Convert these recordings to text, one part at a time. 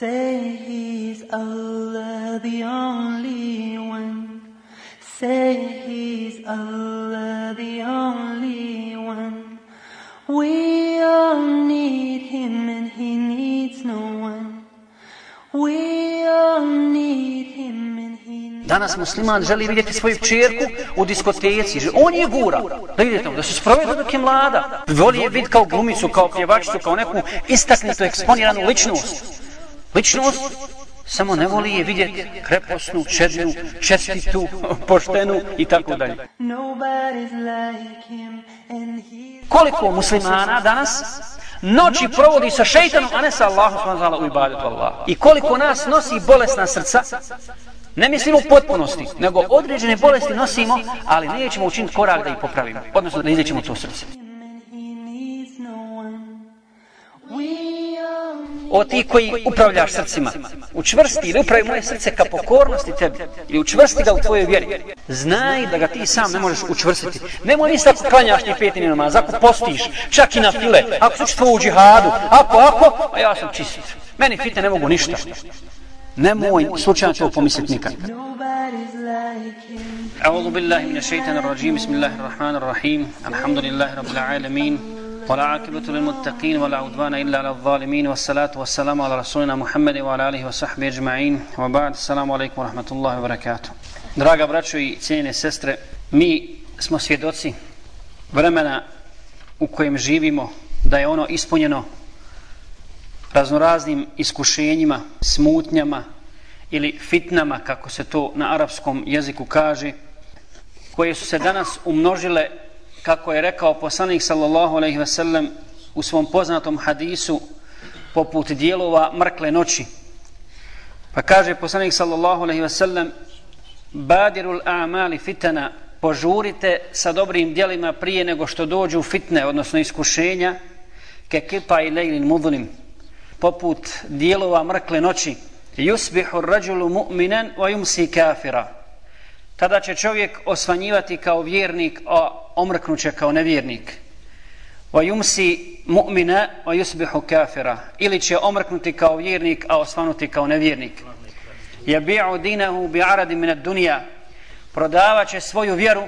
Say he's Allah the only one. Say he's Allah the only one. We all need him and he needs no one. We all need him and he needs Danas musliman želi vidjeti svoju čerku u diskoteci. On je gura. Da vidite da se sprovede dok je mlada. Voli je vid kao glumicu, kao pjevačicu, kao neku istaknutu, eksponiranu ličnost. Ličnost samo ne voli je vidjeti kreposnu, čednu, čestitu, poštenu i tako dalje. Koliko muslimana danas noći provodi sa šeitanom, a ne sa Allahom subhanahu ta'ala u ibadetu Allah. I koliko nas nosi bolesna srca, ne mislimo u potpunosti, nego određene bolesti nosimo, ali nećemo učiniti korak da ih popravimo. Odnosno da izličimo to srce. We O ti koji upravljaš srcima, učvrsti ili upravi moje srce ka pokornosti tebi, ili učvrsti ga u tvojoj vjeri. Znaj da ga ti sam ne možeš učvrstiti. Nemoj misli ako klanjaš ni petini namaz, ako postiš, čak i na file, ako su učitvo u džihadu, ako, ako, a ja sam čist. Meni fitne ne mogu ništa. Nemoj slučajno to pomisliti nikad. nobody's like him. أعوذ بالله من الشيطان الرجيم بسم الله الرحمن الرحيم الحمد لله رب العالمين والعاقبة للمتقين ولا عدوان إلا على الظالمين والصلاة والسلام على رسولنا محمد وعلى آله وصحبه أجمعين وبعد السلام عليكم ورحمة الله وبركاته Draga braćo i cijenjene sestre, mi smo svjedoci vremena u kojem živimo da je ono ispunjeno raznoraznim iskušenjima, smutnjama ili fitnama, kako se to na arapskom jeziku kaže, koje su se danas umnožile, kako je rekao poslanik sallallahu alejhi ve sellem u svom poznatom hadisu, poput dijelova mrkle noći. Pa kaže poslanik sallallahu alejhi ve sellem, badirul a'mali fitana, požurite sa dobrim djelima prije nego što dođu fitne, odnosno iskušenja, ke kipa i lejlin mudlim, poput dijelova mrkle noći, yusbihu rađulu mu'minan wa yumsi kafira. Tada će čovjek osvanjivati kao vjernik, a omrknuće kao nevjernik. Wa yumsi mu'mina wa yusbihu kafira. Ili će omrknuti kao vjernik, a osvanuti kao nevjernik. Yabi'u dinahu bi'aradi min ad-dunya. Prodavaće svoju vjeru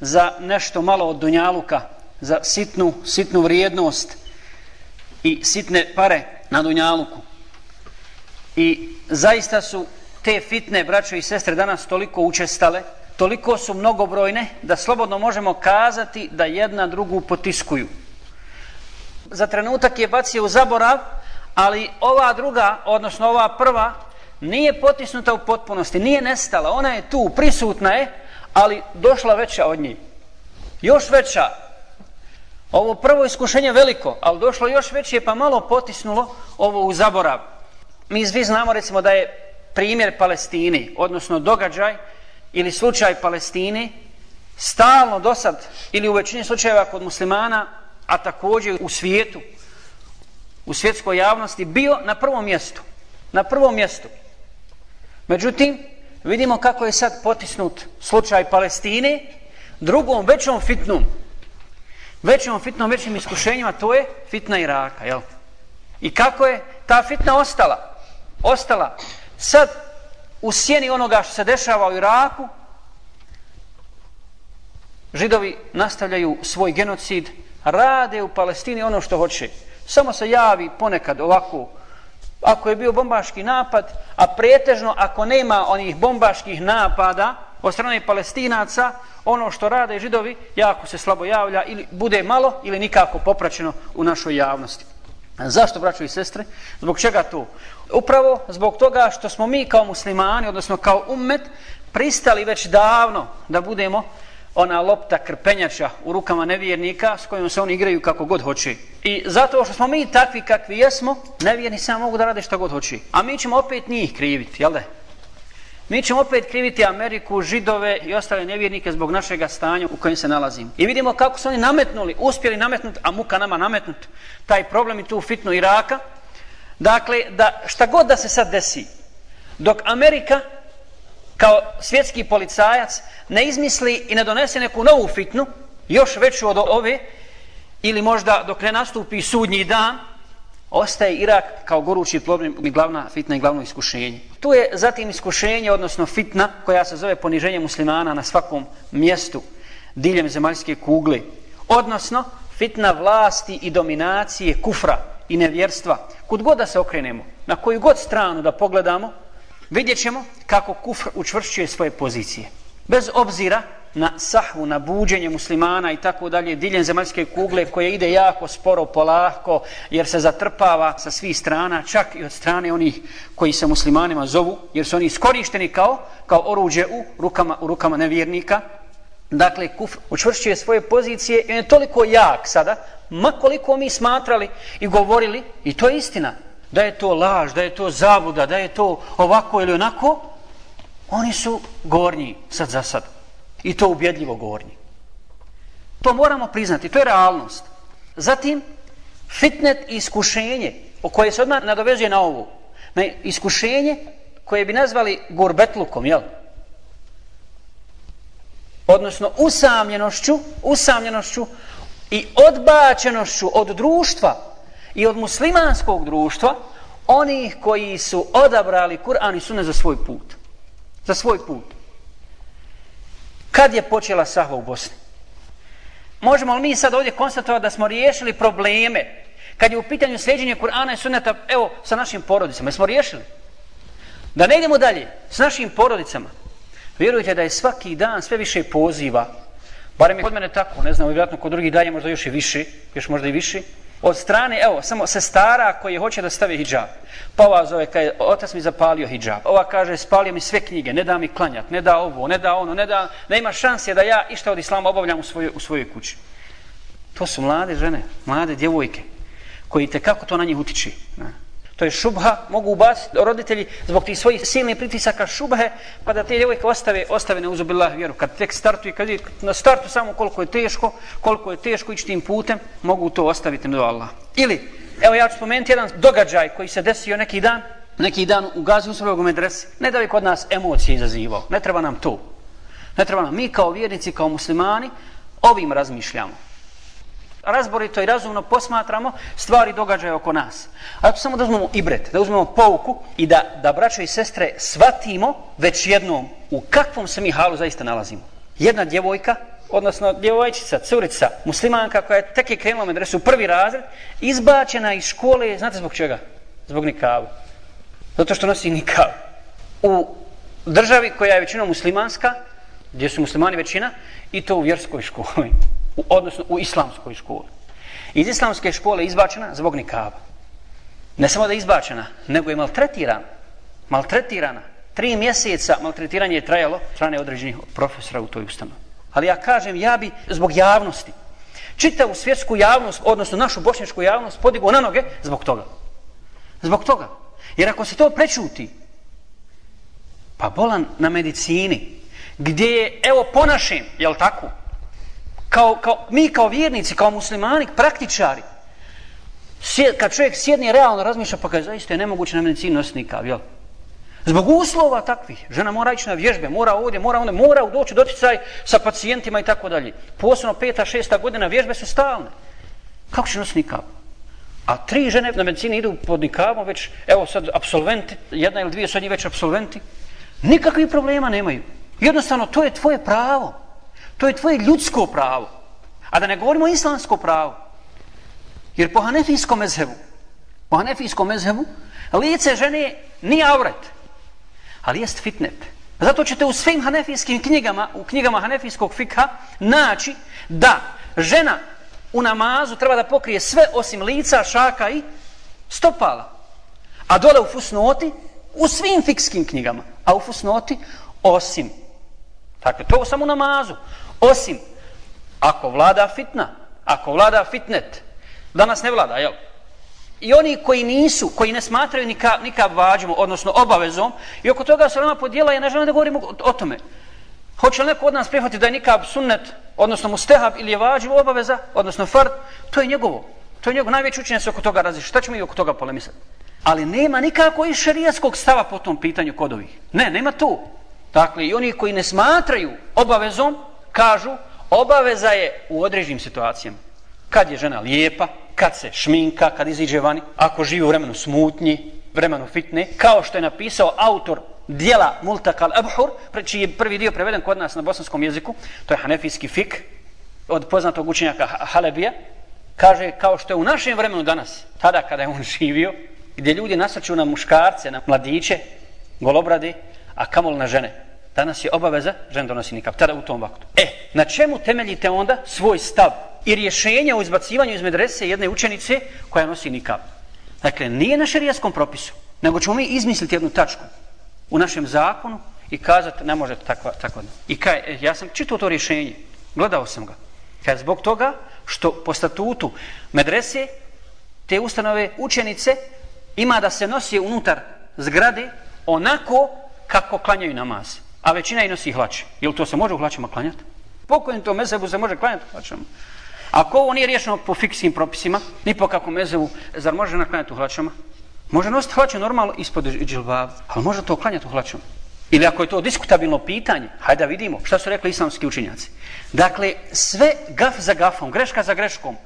za nešto malo od dunjaluka, za sitnu, sitnu vrijednost i sitne pare na dunjaluku. I zaista su te fitne, braćo i sestre, danas toliko učestale, toliko su mnogobrojne, da slobodno možemo kazati da jedna drugu potiskuju. Za trenutak je bacio u zaborav, ali ova druga, odnosno ova prva, nije potisnuta u potpunosti, nije nestala, ona je tu, prisutna je, ali došla veća od nje. Još veća. Ovo prvo iskušenje veliko, ali došlo još veće pa malo potisnulo ovo u zaborav. Mi svi znamo recimo da je primjer Palestine, odnosno događaj ili slučaj Palestine, stalno do sad, ili u većini slučajeva kod muslimana, a također u svijetu, u svjetskoj javnosti, bio na prvom mjestu. Na prvom mjestu. Međutim, vidimo kako je sad potisnut slučaj Palestine, drugom većom fitnom, većom fitnom, većim iskušenjima, to je fitna Iraka, jel? I kako je ta fitna ostala? Ostala sad u sjeni onoga što se dešava u Iraku, židovi nastavljaju svoj genocid, rade u Palestini ono što hoće. Samo se javi ponekad ovako, ako je bio bombaški napad, a pretežno ako nema onih bombaških napada od strane palestinaca, ono što rade židovi jako se slabo javlja ili bude malo ili nikako popraćeno u našoj javnosti. Zašto, braćo i sestre? Zbog čega to? Upravo zbog toga što smo mi kao muslimani, odnosno kao ummet, pristali već davno da budemo ona lopta krpenjača u rukama nevjernika s kojom se oni igraju kako god hoće. I zato što smo mi takvi kakvi jesmo, nevjerni samo mogu da rade što god hoće. A mi ćemo opet njih kriviti, jel da? Mi ćemo opet kriviti Ameriku, židove i ostale nevjernike zbog našeg stanja u kojem se nalazimo. I vidimo kako su oni nametnuli, uspjeli nametnuti, a muka nama nametnut, taj problem i tu fitnu Iraka. Dakle, da šta god da se sad desi, dok Amerika kao svjetski policajac ne izmisli i ne donese neku novu fitnu, još veću od ove, ili možda dok ne nastupi sudnji dan, ostaje Irak kao gorući problem i glavna fitna i glavno iskušenje. Tu je zatim iskušenje, odnosno fitna, koja se zove poniženje muslimana na svakom mjestu diljem zemaljske kugle. Odnosno, fitna vlasti i dominacije kufra i nevjerstva. Kud god da se okrenemo, na koju god stranu da pogledamo, vidjet ćemo kako kufr učvršćuje svoje pozicije. Bez obzira na sahvu, na buđenje muslimana i tako dalje, diljem zemaljske kugle koje ide jako sporo, polako, jer se zatrpava sa svih strana, čak i od strane onih koji se muslimanima zovu, jer su oni iskorišteni kao, kao oruđe u rukama, u rukama nevjernika. Dakle, kufr učvršćuje svoje pozicije i on je toliko jak sada, ma koliko mi smatrali i govorili, i to je istina, da je to laž, da je to zabuda, da je to ovako ili onako, oni su gornji sad za sad. I to ubjedljivo gornji. To moramo priznati, to je realnost. Zatim, fitnet i iskušenje, o koje se odmah nadovezuje na ovu. Na iskušenje koje bi nazvali gurbetlukom, jel? Odnosno, usamljenošću, usamljenošću i odbačenošću od društva i od muslimanskog društva onih koji su odabrali Kur'an i Sunne za svoj put. Za svoj put. Kad je počela sahva u Bosni? Možemo li mi sad ovdje konstatovati da smo riješili probleme kad je u pitanju sljeđenja Kur'ana i Sunneta, evo, sa našim porodicama, Jesmo riješili? Da ne idemo dalje, s našim porodicama. Vjerujte da je svaki dan sve više poziva, barem je kod mene tako, ne znam, vjerojatno kod drugih dalje možda još i više, još možda i više, od strane, evo, samo se stara koji hoće da stave hijab. Pa ova zove, kaj, otac mi zapalio hijab. Ova kaže, spalio mi sve knjige, ne da mi klanjat, ne da ovo, ne da ono, ne da, ne ima šanse da ja išta od islama obavljam u svojoj, u svojoj kući. To su mlade žene, mlade djevojke, koji te kako to na njih utiči. Ne? To je šubha, mogu ubaciti roditelji zbog tih svojih silnih pritisaka šubhe, pa da te djevojke ostave, ostave ne uzubillah vjeru. Kad tek startuje, kad je na startu samo koliko je teško, koliko je teško ići tim putem, mogu to ostaviti do Allah. Ili, evo ja ću spomenuti jedan događaj koji se desio neki dan, neki dan u gazi u svojeg medresi. Ne da bi kod nas emocije izazivao, ne treba nam to. Ne treba nam, mi kao vjernici, kao muslimani, ovim razmišljamo razborito i razumno posmatramo stvari događaje oko nas. A to samo da uzmemo ibret, da uzmemo pouku i da, da braćo i sestre shvatimo već jednom u kakvom se mi halu zaista nalazimo. Jedna djevojka, odnosno djevojčica, curica, muslimanka koja je tek je krenula medresu u prvi razred, izbačena iz škole, znate zbog čega? Zbog nikavu. Zato što nosi nikav. U državi koja je većinom muslimanska, gdje su muslimani većina, i to u vjerskoj školi u, odnosno u islamskoj školi. Iz islamske škole izbačena zbog nikaba. Ne samo da je izbačena, nego je maltretirana. Maltretirana. Tri mjeseca maltretiranje je trajalo strane određenih profesora u toj ustanovi. Ali ja kažem, ja bi zbog javnosti, čitavu svjetsku javnost, odnosno našu bošnjačku javnost, podigo na noge zbog toga. Zbog toga. Jer ako se to prečuti, pa bolan na medicini, gdje je, evo ponašim, jel tako, kao, kao, mi kao vjernici, kao muslimani, praktičari, sjed, kad čovjek sjedni realno razmišlja, pa kaže, zaista je nemoguće na medicinu nositi nikav, jel? Zbog uslova takvih, žena mora ići na vježbe, mora ovdje, mora ovdje, mora doći doticaj sa pacijentima i tako dalje. Posebno peta, šesta godina vježbe su stalne. Kako će nositi nikav? A tri žene na medicini idu pod nikavom, već, evo sad, absolventi, jedna ili dvije su njih već absolventi, nikakvih problema nemaju. Jednostavno, to je tvoje pravo. To je tvoje ljudsko pravo. A da ne govorimo islamsko pravo. Jer po hanefijskom mezhebu, po hanefijskom mezhebu, lice žene nije avret, ali jest fitnet. Zato ćete u svim hanefijskim knjigama, u knjigama hanefijskog fikha, naći da žena u namazu treba da pokrije sve osim lica, šaka i stopala. A dole u fusnoti, u svim fikskim knjigama, a u fusnoti osim. Dakle, to samo u namazu. Osim ako vlada fitna, ako vlada fitnet, danas ne vlada, jel? I oni koji nisu, koji ne smatraju nikab, nikab vađom, odnosno obavezom, i oko toga se nama podijela, ja ne želim da govorimo o, o tome. Hoće li neko od nas prihvatiti da je nikab sunnet, odnosno mustehab ili je vađiv obaveza, odnosno fard, to je njegovo. To je njegovo. Najveći učenje se oko toga različi. Šta ćemo i oko toga polemisati? Ali nema nikako i šarijatskog stava po tom pitanju kod ovih. Ne, nema to. Dakle, i oni koji ne smatraju obavezom, kažu, obaveza je u određenim situacijama. Kad je žena lijepa, kad se šminka, kad iziđe vani, ako živi u vremenu smutnji, vremenu fitne, kao što je napisao autor dijela Multakal Abhur, čiji je prvi dio preveden kod nas na bosanskom jeziku, to je hanefijski fik, od poznatog učenjaka Halebija, kaže kao što je u našem vremenu danas, tada kada je on živio, gdje ljudi nasrću na muškarce, na mladiće, golobrade, a kamol na žene. Danas je obaveza, žen donosi nikab, tada u tom vaktu. E, na čemu temeljite onda svoj stav i rješenje o izbacivanju iz medrese jedne učenice koja nosi nikab? Dakle, nije na šerijaskom propisu, nego ćemo mi izmisliti jednu tačku u našem zakonu i kazati ne možete tako. tako. I kaj, e, ja sam čitao to rješenje, gledao sam ga. Kaj, zbog toga što po statutu medrese te ustanove učenice ima da se nosi unutar zgrade onako kako klanjaju namaz. A većina i nosi hlače. Jel to se može u hlačima klanjati? Pokojim to mezebu se može klanjati hlačama? Ako ovo nije riješeno po fiksnim propisima, ni po kakvom mezebu, zar može naklanjati u hlačama? Može nositi hlače normalno ispod džilbaba, ali može to klanjati u hlačama. Ili ako je to diskutabilno pitanje, hajde da vidimo šta su rekli islamski učinjaci. Dakle, sve gaf za gafom, greška za greškom,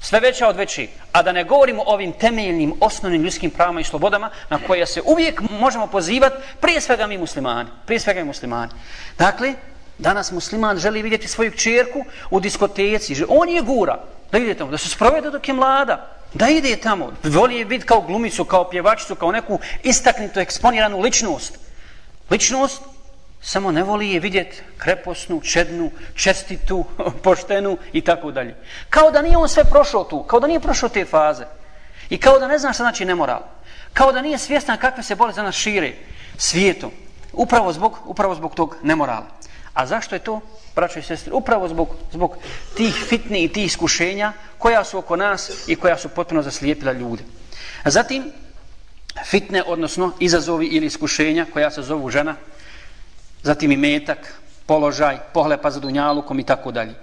sve veća od veći, a da ne govorimo o ovim temeljnim, osnovnim ljudskim pravama i slobodama na koje se uvijek možemo pozivati, prije svega mi muslimani, prije svega mi muslimani. Dakle, danas musliman želi vidjeti svoju čerku u diskoteci, on je gura, da ide tamo, da se sprovede dok je mlada, da ide tamo, voli je biti kao glumicu, kao pjevačicu, kao neku istaknutu, eksponiranu ličnost. Ličnost samo ne voli je vidjet kreposnu, čednu, čestitu, poštenu i tako dalje. Kao da nije on sve prošao tu, kao da nije prošao te faze. I kao da ne zna šta znači nemoral. Kao da nije svjestan kakve se bolesti za nas šire svijetom. Upravo zbog, upravo zbog tog nemorala. A zašto je to, braćo i sestri? Upravo zbog, zbog tih fitni i tih iskušenja koja su oko nas i koja su potpuno zaslijepila ljude. A zatim, fitne, odnosno izazovi ili iskušenja koja se zovu žena, zatim i metak, položaj, pohlepa za dunjalukom i tako dalje.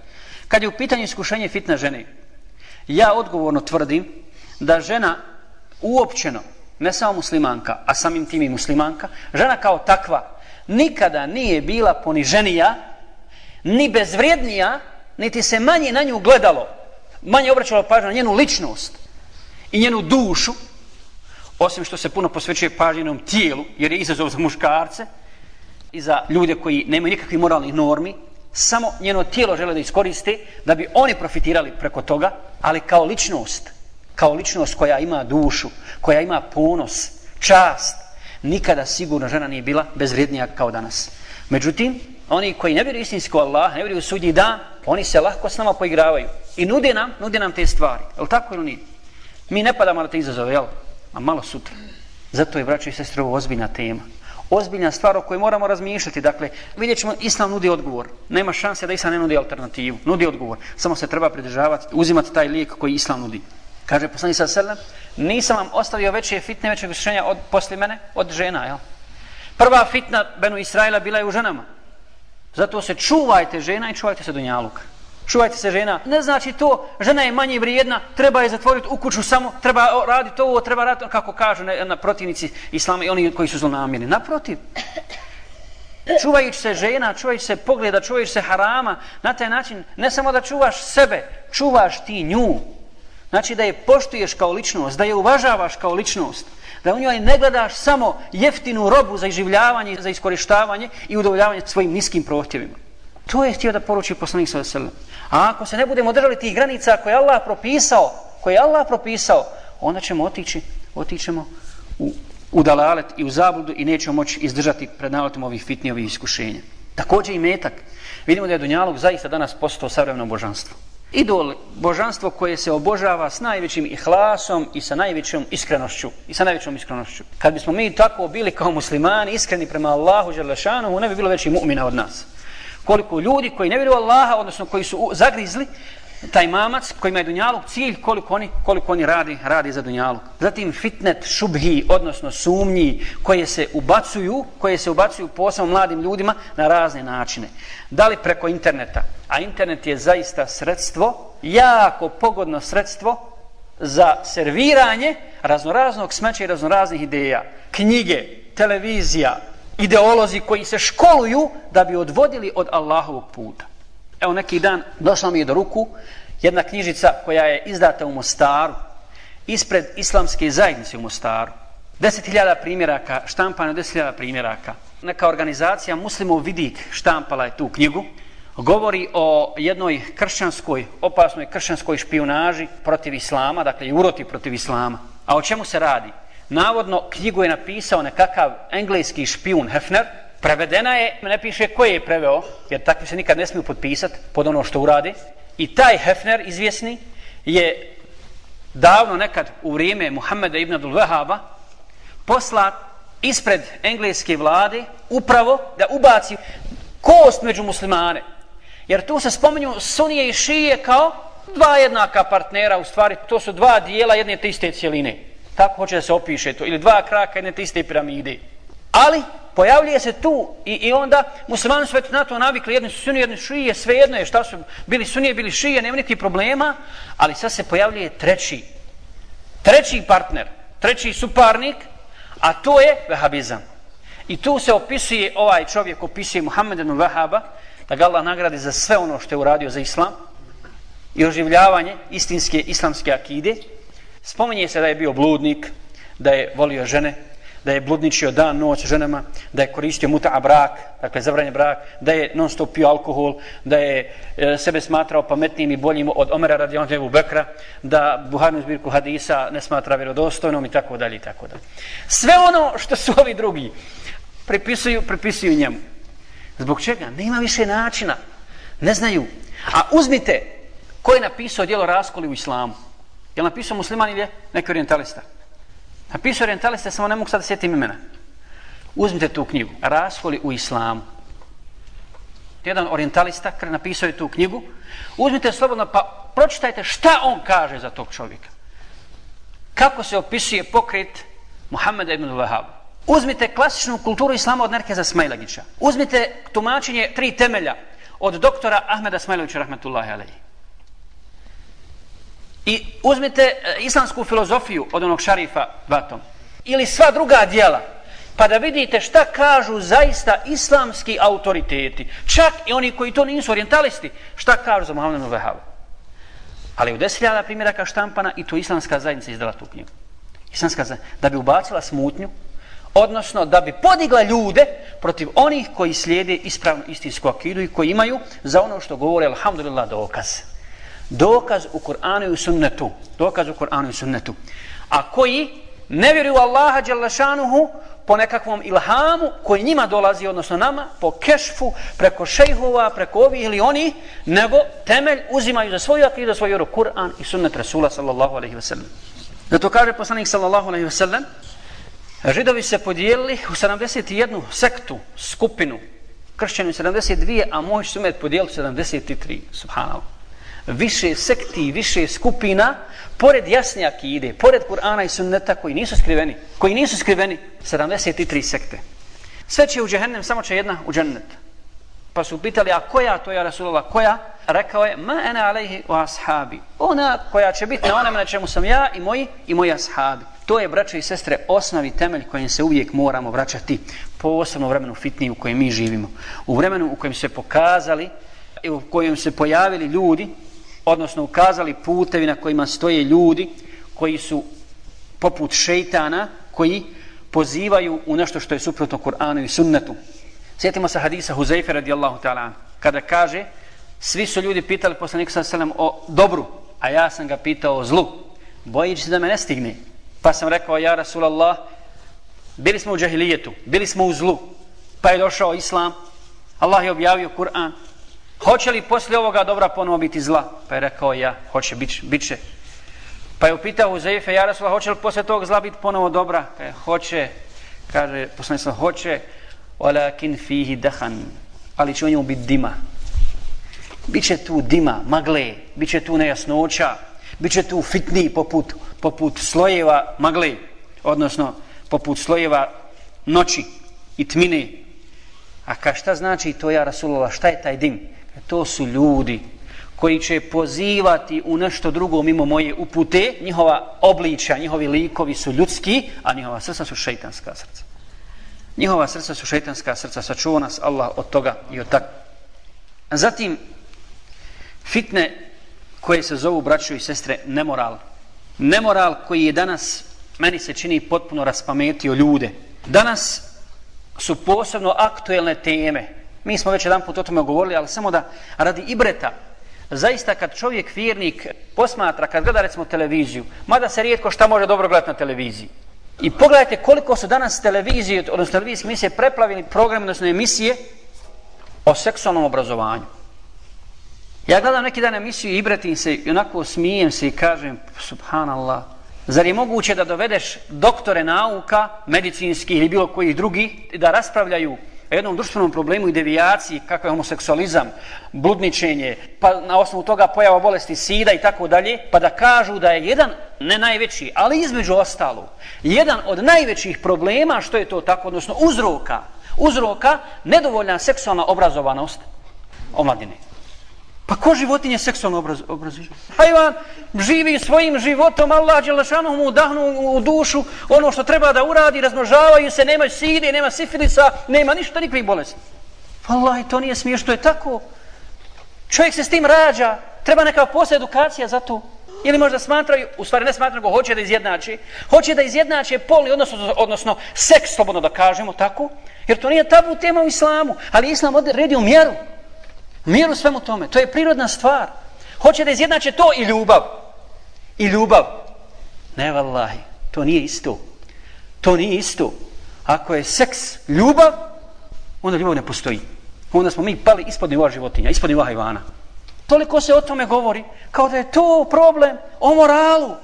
Kad je u pitanju iskušenje fitna žene, ja odgovorno tvrdim da žena uopćeno, ne samo muslimanka, a samim tim i muslimanka, žena kao takva nikada nije bila poniženija, ni bezvrijednija, niti se manje na nju gledalo, manje obraćalo pažnju na njenu ličnost i njenu dušu, osim što se puno posvećuje pažnjenom tijelu, jer je izazov za muškarce, i za ljude koji nemaju nikakvih moralnih normi, samo njeno tijelo žele da iskoriste da bi oni profitirali preko toga, ali kao ličnost, kao ličnost koja ima dušu, koja ima ponos, čast, nikada sigurno žena nije bila bezvrijednija kao danas. Međutim, oni koji ne vjeruju istinsko Allah, ne vjeruju sudji da, oni se lahko s nama poigravaju. I nude nam, nude nam te stvari. Je li tako ili nije? Mi ne padamo na te izazove, jel? A malo sutra. Zato je, braćo i sestre, ovo ozbiljna tema ozbiljna stvar o kojoj moramo razmišljati. Dakle, vidjet ćemo, Islam nudi odgovor. Nema šanse da Islam ne nudi alternativu. Nudi odgovor. Samo se treba pridržavati, uzimati taj lijek koji Islam nudi. Kaže poslanik sa selem, nisam vam ostavio veće fitne, veće iskušenja od posle mene, od žena, jel? Prva fitna Benu Israila bila je u ženama. Zato se čuvajte žena i čuvajte se dunjaluka čuvajte se žena. Ne znači to, žena je manje vrijedna, treba je zatvoriti u kuću samo, treba raditi ovo, treba raditi, kako kažu na, na protivnici islama i oni koji su zlonamjeni. Naprotiv, čuvajući se žena, čuvajući se pogleda, čuvajući se harama, na taj način ne samo da čuvaš sebe, čuvaš ti nju. Znači da je poštuješ kao ličnost, da je uvažavaš kao ličnost, da u njoj ne gledaš samo jeftinu robu za iživljavanje, za iskorištavanje i udovoljavanje svojim niskim prohtjevima. To je htio da poruči poslanik sa veselom. A ako se ne budemo držali tih granica koje je Allah propisao, koje je Allah propisao, onda ćemo otići, otićemo u, u dalalet i u zabludu i nećemo moći izdržati pred naletom ovih fitni, ovih iskušenja. Također i metak. Vidimo da je Dunjalog zaista danas postao savremeno božanstvo. Idol, božanstvo koje se obožava s najvećim ihlasom i sa najvećom iskrenošću. I sa najvećom iskrenošću. Kad bismo mi tako bili kao muslimani, iskreni prema Allahu, Đerlešanu, ne bi bilo veći mu'mina od nas koliko ljudi koji ne vjeruju Allaha, odnosno koji su zagrizli taj mamac koji je dunjaluk, cilj koliko oni, koliko oni radi, radi za dunjaluk. Zatim fitnet šubhi, odnosno sumnji koje se ubacuju, koje se ubacuju posebno mladim ljudima na razne načine. Da li preko interneta? A internet je zaista sredstvo, jako pogodno sredstvo za serviranje raznoraznog smeća i raznoraznih ideja. Knjige, televizija, ideolozi koji se školuju da bi odvodili od Allahovog puta. Evo neki dan došla mi je do ruku jedna knjižica koja je izdata u Mostaru, ispred islamske zajednice u Mostaru. 10.000 primjeraka, štampano 10.000 primjeraka. Neka organizacija Muslimov vidik štampala je tu knjigu. Govori o jednoj kršćanskoj, opasnoj kršćanskoj špionaži protiv Islama, dakle i uroti protiv Islama. A o čemu se radi? Navodno knjigu je napisao nekakav engleski špijun Hefner, prevedena je, ne piše ko je preveo, jer takvi se nikad ne smiju potpisati pod ono što uradi. I taj Hefner, izvjesni, je davno nekad u vrijeme Muhammeda ibn Abdul Wahaba poslat ispred engleske vlade upravo da ubaci kost među muslimane. Jer tu se spominju sunije i šije kao dva jednaka partnera, u stvari to su dva dijela jedne te iste cijeline. Tako hoće da se opiše to. Ili dva kraka jedne te iste piramide. Ali pojavljuje se tu i, i onda muslimani su već na to navikli, jedni su sunije, jedni šije, sve jedno je šta su bili sunije, bili šije, nema nikakvih problema, ali sad se pojavljuje treći, treći partner, treći suparnik, a to je vehabizam. I tu se opisuje, ovaj čovjek opisuje Muhammed ibn Vahaba, da ga Allah nagradi za sve ono što je uradio za islam i oživljavanje istinske islamske akide. Spominje se da je bio bludnik, da je volio žene, da je bludničio dan, noć ženama, da je koristio muta brak, dakle zabranje brak, da je non stop pio alkohol, da je e, sebe smatrao pametnijim i boljim od Omera radi Bekra, da Buharnu zbirku hadisa ne smatra vjerodostojnom i tako dalje i tako dalje. Sve ono što su ovi drugi pripisuju, pripisuju njemu. Zbog čega? Nema više načina. Ne znaju. A uzmite ko je napisao dijelo raskoli u islamu. Je li napisao musliman ili je neki orientalista? Napisao orientalista, samo ne mogu sad sjetim imena. Uzmite tu knjigu. Raskoli u islamu. Jedan orientalista napisao je tu knjigu. Uzmite slobodno pa pročitajte šta on kaže za tog čovjeka. Kako se opisuje pokret Muhammeda ibn Wahab. Uzmite klasičnu kulturu islama od Nerkeza Smajlagića. Uzmite tumačenje tri temelja od doktora Ahmeda Smajlagića, rahmetullahi alaihi. I uzmite e, islamsku filozofiju od onog šarifa Batom. Ili sva druga dijela. Pa da vidite šta kažu zaista islamski autoriteti. Čak i oni koji to nisu orientalisti. Šta kažu za Muhammedu Vehavu. Ali u deseljada primjeraka štampana i to islamska zajednica izdala tu knjigu. Islamska zajednica. Da bi ubacila smutnju. Odnosno da bi podigla ljude protiv onih koji slijede ispravnu istinsku akidu i koji imaju za ono što govore alhamdulillah dokaz. Dokaz dokaz u Kur'anu i sunnetu. Dokaz u Kur'anu i sunnetu. A koji ne vjeruju Allaha Đalešanuhu po nekakvom ilhamu koji njima dolazi, odnosno nama, po kešfu, preko šejhova, preko ovih ili oni, nego temelj uzimaju za svoju akidu, za svoju vjeru Kur'an i sunnet Rasula sallallahu alaihi wasallam. Zato kaže poslanik sallallahu alaihi wasallam, židovi se podijelili u 71 sektu, skupinu, kršćani 72, a moj sumet podijelili 73, subhanallah više sekti, više skupina, pored jasne akide, pored Kur'ana i sunneta koji nisu skriveni, koji nisu skriveni, 73 sekte. Sve će u džehennem, samo će jedna u džennet. Pa su pitali, a koja to je Rasulullah, koja? Rekao je, ma ene alejhi u ashabi. Ona koja će biti na onome na čemu sam ja i moji i moji ashabi. To je, braće i sestre, osnovi temelj kojim se uvijek moramo vraćati, posebno u vremenu fitni u kojem mi živimo. U vremenu u kojem se pokazali i u kojem se pojavili ljudi odnosno ukazali putevi na kojima stoje ljudi koji su poput šeitana koji pozivaju u nešto što je suprotno Kur'anu i sunnetu. Sjetimo se hadisa Huzeyfe radijallahu ta'ala kada kaže svi su ljudi pitali poslanika sa selam o dobru, a ja sam ga pitao o zlu. Bojići se da me ne stigne. Pa sam rekao, ja Rasulallah, bili smo u džahilijetu, bili smo u zlu, pa je došao Islam, Allah je objavio Kur'an, Hoće li poslije ovoga dobra ponovo biti zla? Pa je rekao ja, hoće, bit, bit će. Pa je upitao Huzeife, ja Rasula, hoće li poslije tog zla biti ponovo dobra? Pa kaže, hoće, kaže, poslani sam, hoće, walakin fihi dahan, ali će u njemu biti dima. Biće tu dima, magle, biće tu nejasnoća, biće tu fitni poput, poput slojeva magle, odnosno poput slojeva noći i tmine. A ka šta znači to ja Rasulullah, šta je taj dim? E, to su ljudi koji će pozivati u nešto drugo mimo moje upute, njihova obličja, njihovi likovi su ljudski, a njihova srca su šeitanska srca. Njihova srca su šeitanska srca, sačuva nas Allah od toga i od tak. Zatim, fitne koje se zovu, braću i sestre, nemoral. Nemoral koji je danas, meni se čini, potpuno raspametio ljude. Danas su posebno aktuelne teme. Mi smo već jedan put o tome govorili, ali samo da radi ibreta, zaista kad čovjek vjernik posmatra, kad gleda recimo televiziju, mada se rijetko šta može dobro gledati na televiziji. I pogledajte koliko su danas televizije, odnosno televizijske emisije preplavili program, odnosno emisije o seksualnom obrazovanju. Ja gledam neki dan emisiju i ibretim se i onako smijem se i kažem, subhanallah, zar je moguće da dovedeš doktore nauka, medicinski ili bilo koji drugi, da raspravljaju o jednom društvenom problemu i devijaciji, kakav je homoseksualizam, bludničenje, pa na osnovu toga pojava bolesti sida i tako dalje, pa da kažu da je jedan, ne najveći, ali između ostalo, jedan od najvećih problema, što je to tako, odnosno uzroka, uzroka nedovoljna seksualna obrazovanost omladine. Pa ko životinje seksualno obraz, obrazuje? Hajvan pa živi svojim životom, Allah Đelešanu mu udahnu u dušu ono što treba da uradi, razmnožavaju se, nema side, nema sifilisa, nema ništa, nikakvih bolesti. Allah, to nije smiješno, je tako. Čovjek se s tim rađa, treba neka posle edukacija za to. Ili možda smatraju, u stvari ne smatraju go, hoće da izjednači, hoće da izjednači polni, odnosno, odnosno seks, slobodno da kažemo tako, jer to nije tabu tema u islamu, ali islam odredio mjeru. Mir u svemu tome. To je prirodna stvar. Hoće da izjednače to i ljubav. I ljubav. Ne, vallahi. To nije isto. To nije isto. Ako je seks ljubav, onda ljubav ne postoji. Onda smo mi pali ispod nivoa životinja, ispod nivoa Ivana. Toliko se o tome govori, kao da je to problem o moralu,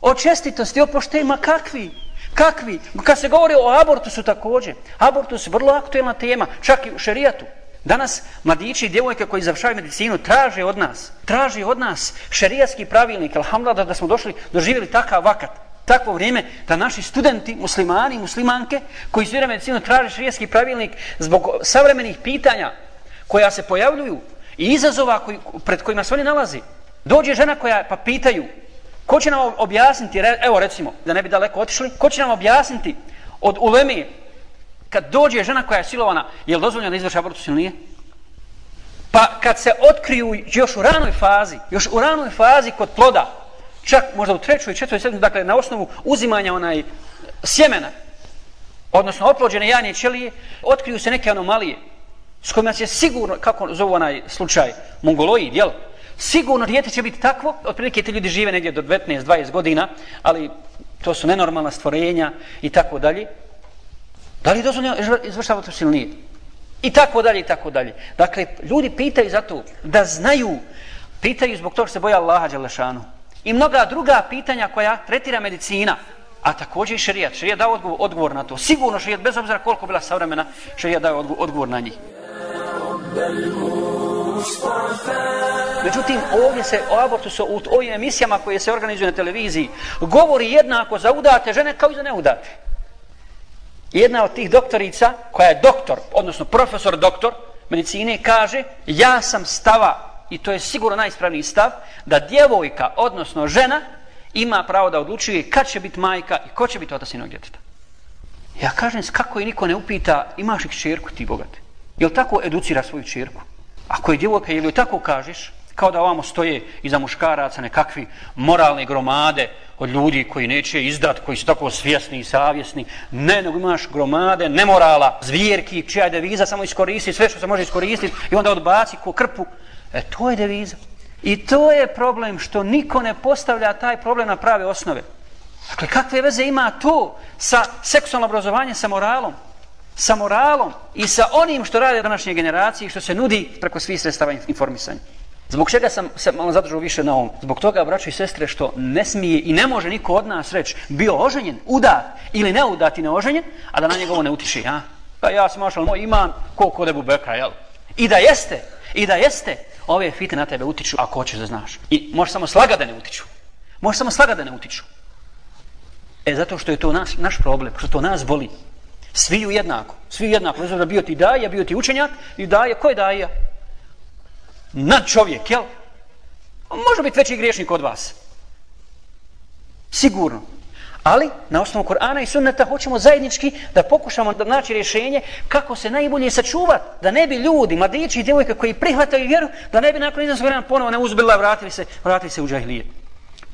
o čestitosti, o poštenima, kakvi? Kakvi? Kad se govori o abortusu također, abortus je vrlo aktuelna tema, čak i u šerijatu. Danas mladići i djevojke koji završavaju medicinu traže od nas, traže od nas šerijatski pravilnik, alhamdulillah da smo došli, doživjeli takav vakat, takvo vrijeme da naši studenti, muslimani i muslimanke koji studiraju medicinu traže šerijatski pravilnik zbog savremenih pitanja koja se pojavljuju i izazova koji, pred kojima se oni nalazi. Dođe žena koja pa pitaju ko će nam objasniti, evo recimo, da ne bi daleko otišli, ko će nam objasniti od ulemi kad dođe žena koja je silovana, je li dozvoljeno da izvrši abortus ili nije? Pa kad se otkriju još u ranoj fazi, još u ranoj fazi kod ploda, čak možda u trećoj, četvrtoj, sedmoj, dakle na osnovu uzimanja onaj sjemena, odnosno oplođene janje ćelije, otkriju se neke anomalije s kojima će sigurno, kako zovu onaj slučaj, mongoloid, jel? Sigurno dijete će biti takvo, otprilike ti ljudi žive negdje do 19-20 godina, ali to su nenormalna stvorenja i tako dalje. Da li je dozvoljeno izvršava to ili nije? I tako dalje, i tako dalje. Dakle, ljudi pitaju za to da znaju, pitaju zbog toga što se boja Allaha Đelešanu. I mnoga druga pitanja koja tretira medicina, a također i šerijat. Šerijat dao odgovor, odgovor na to. Sigurno šerijat, bez obzira koliko bila savremena, šerijat dao odgovor na njih. Međutim, ovdje se o abortusu u ovim emisijama koje se organizuju na televiziji govori jednako za udate žene kao i za neudate jedna od tih doktorica, koja je doktor, odnosno profesor doktor medicine, kaže, ja sam stava, i to je sigurno najispravniji stav, da djevojka, odnosno žena, ima pravo da odlučuje kad će biti majka i ko će biti otac sinog djeteta. Ja kažem, kako i niko ne upita, imaš ih čerku ti bogate? Jel tako educira svoju čerku? Ako je djevojka, jel joj tako kažeš, kao da ovamo stoje iza muškaraca nekakvi moralne gromade od ljudi koji neće izdat, koji su tako svjesni i savjesni. Ne, nego imaš gromade nemorala, zvijerki, čija je deviza, samo iskoristi sve što se može iskoristiti i onda odbaci ko krpu. E, to je deviza. I to je problem što niko ne postavlja taj problem na prave osnove. Dakle, kakve veze ima to sa seksualnom obrazovanjem, sa moralom? Sa moralom i sa onim što rade današnje generacije što se nudi preko svih sredstava informisanja. Zbog čega sam se malo zadržao više na ovom? Zbog toga, braćo i sestre, što ne smije i ne može niko od nas reći bio oženjen, udat ili ne udat i neoženjen, a da na njegovo ne utiče. ja? Pa ja sam mašal, moj iman, koliko debu beka, jel? I da jeste, i da jeste, ove fite na tebe utiču, ako hoćeš da znaš. I možeš samo slaga da ne utiču. Možeš samo slaga da ne utiču. E, zato što je to naš, naš problem, što to nas boli. Svi ju jednako, svi jednako. Znači da bio ti daja, bio ti učenjak, i daja, ko je daja? Nad čovjek, jel? On može biti veći griješnik od vas. Sigurno. Ali, na osnovu Korana i Sunneta, hoćemo zajednički da pokušamo da naći rješenje kako se najbolje sačuvati. Da ne bi ljudi, mladići i djevojke koji prihvataju vjeru, da ne bi nakon iznosu vremena ponovo ne uzbila, vratili se, vratili se u džahilije.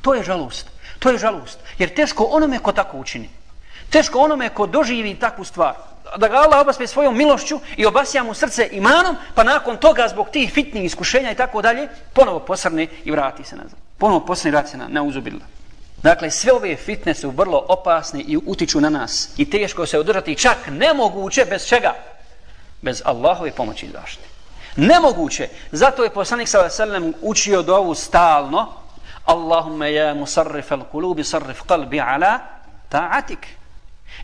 To je žalost. To je žalost. Jer teško onome ko tako učini. Teško onome ko doživi takvu stvar. Da ga Allah obaspe svojom milošću i obasja mu srce imanom, pa nakon toga zbog tih fitnih iskušenja i tako dalje, ponovo posrne i vrati se nazad. Ponovo posrne i vrati se na, na uzubila. Dakle, sve ove fitne su vrlo opasne i utiču na nas. I teško se održati čak nemoguće bez čega? Bez Allahove pomoći i zaštite. Nemoguće. Zato je poslanik s.a.v. učio do ovu stalno. Allahumma ja musarrif al kulubi sarrif kalbi ala ta'atik.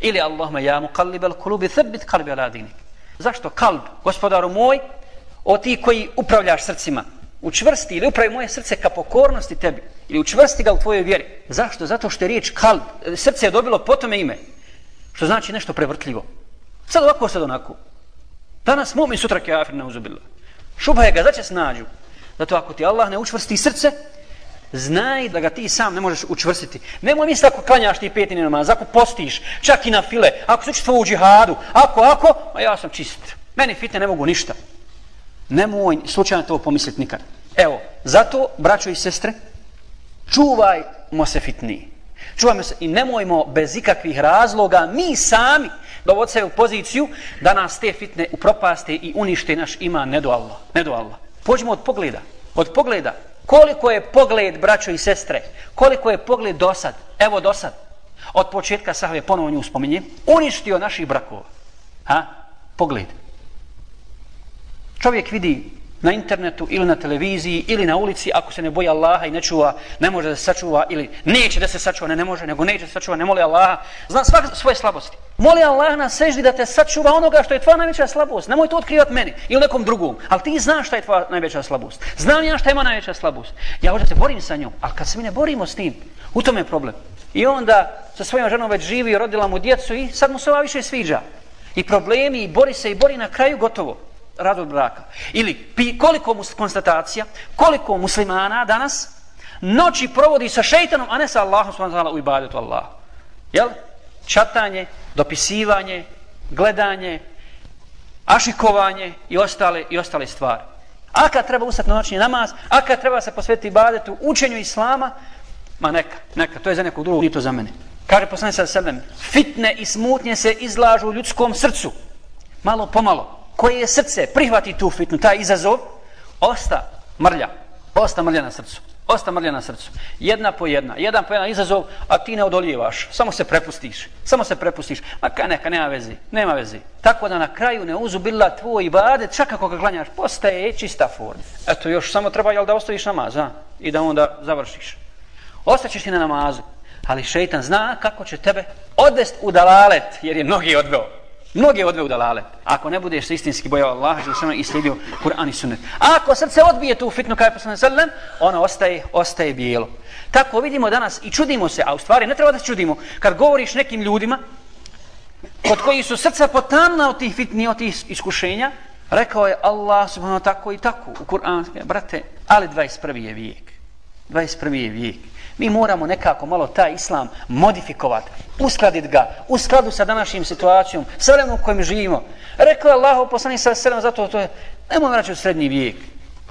Ili Allahumma ja muqallib al kulubi thabbit kalbi ala dinik. Zašto kalb, gospodaru moj, o ti koji upravljaš srcima, učvrsti ili upravi moje srce ka pokornosti tebi ili učvrsti ga u tvojoj vjeri. Zašto? Zato što je riječ kalb. E, srce je dobilo po tome ime. Što znači nešto prevrtljivo. Sad ovako, sad onako. Danas mu'min sutra kafir ne uzubila. Šuba je ga, zaće se nađu. Zato ako ti Allah ne učvrsti srce, znaj da ga ti sam ne možeš učvrstiti. Nemoj misli ako klanjaš ti petini namaz, ako postiš, čak i na file, ako se učestvo u džihadu, ako, ako, ma ja sam čist. Meni fitne ne mogu ništa. Nemoj slučajno to pomisliti nikad. Evo, zato, braćo i sestre, čuvajmo se fitni. Čuvajmo se i nemojmo bez ikakvih razloga mi sami dovod se u poziciju da nas te fitne upropaste i unište naš ima ne do Allah. Ne do Allah. Pođimo od pogleda. Od pogleda. Koliko je pogled, braćo i sestre, koliko je pogled do sad, evo do sad, od početka sahve ponovo nju spominjem, uništio naših brakova. Ha? Pogled. Čovjek vidi na internetu ili na televiziji ili na ulici, ako se ne boji Allaha i ne čuva, ne može da se sačuva ili neće da se sačuva, ne, ne može, nego neće da se sačuva, ne moli Allaha. Zna svak svoje slabosti. Moli Allaha na seždi da te sačuva onoga što je tvoja najveća slabost. Nemoj to otkrivati meni ili nekom drugom. Ali ti znaš šta je tvoja najveća slabost. Znam ja šta ima najveća slabost. Ja hoću da se borim sa njom, ali kad se mi ne borimo s tim, u tome je problem. I onda sa svojom ženom već živi, rodila mu djecu i sad mu se ova više sviđa. I problemi, i bori se, i bori na kraju, gotovo razvod braka. Ili pi, koliko mus, konstatacija, koliko muslimana danas noći provodi sa šeitanom, a ne sa Allahom subhanahu u ibadetu Allah. Jel? Čatanje, dopisivanje, gledanje, ašikovanje i ostale, i ostale stvari. A kad treba ustati na noćni namaz, a kad treba se posvetiti ibadetu, učenju islama, ma neka, neka, to je za nekog drugog, nije to za mene. Kaže poslanik sa sebem, fitne i smutnje se izlažu u ljudskom srcu. Malo pomalo koje je srce prihvati tu fitnu, taj izazov, osta mrlja, osta mrlja na srcu. Osta mrlja na srcu. Jedna po jedna. Jedan po jedan izazov, a ti ne odoljevaš. Samo se prepustiš. Samo se prepustiš. Ma ka neka, nema vezi. Nema vezi. Tako da na kraju ne uzubila tvoj ibadet, čak ako ga glanjaš, postaje čista forma. Eto, još samo treba jel, da ostaviš namaz, a? I da onda završiš. Ostaćeš ti na namazu. Ali šeitan zna kako će tebe odvest u dalalet, jer je mnogi odveo. Mnoge odve u dalale. Ako ne budeš se istinski bojao Allaha, Želešanu ono, i slijedio Kur'an i Sunnet. A ako srce odbije tu fitnu kaj poslana sallam, ono ostaje, ostaje bijelo. Tako vidimo danas i čudimo se, a u stvari ne treba da se čudimo, kad govoriš nekim ljudima, kod koji su srca potamna od tih fitni, od tih iskušenja, rekao je Allah subhanahu tako i tako u Kur'an, brate, ali 21. je vijek. 21. je vijek. Mi moramo nekako malo taj islam modifikovati, uskladiti ga, u skladu sa današnjim situacijom, sa vremenom u kojem živimo. Rekao je Allah, poslani sa sredom, zato to je, nemoj vraćati u srednji vijek.